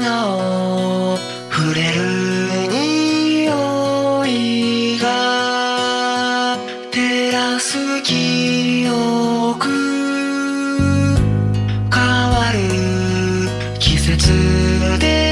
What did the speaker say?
花を触れる匂いが照らす記憶変わる季節で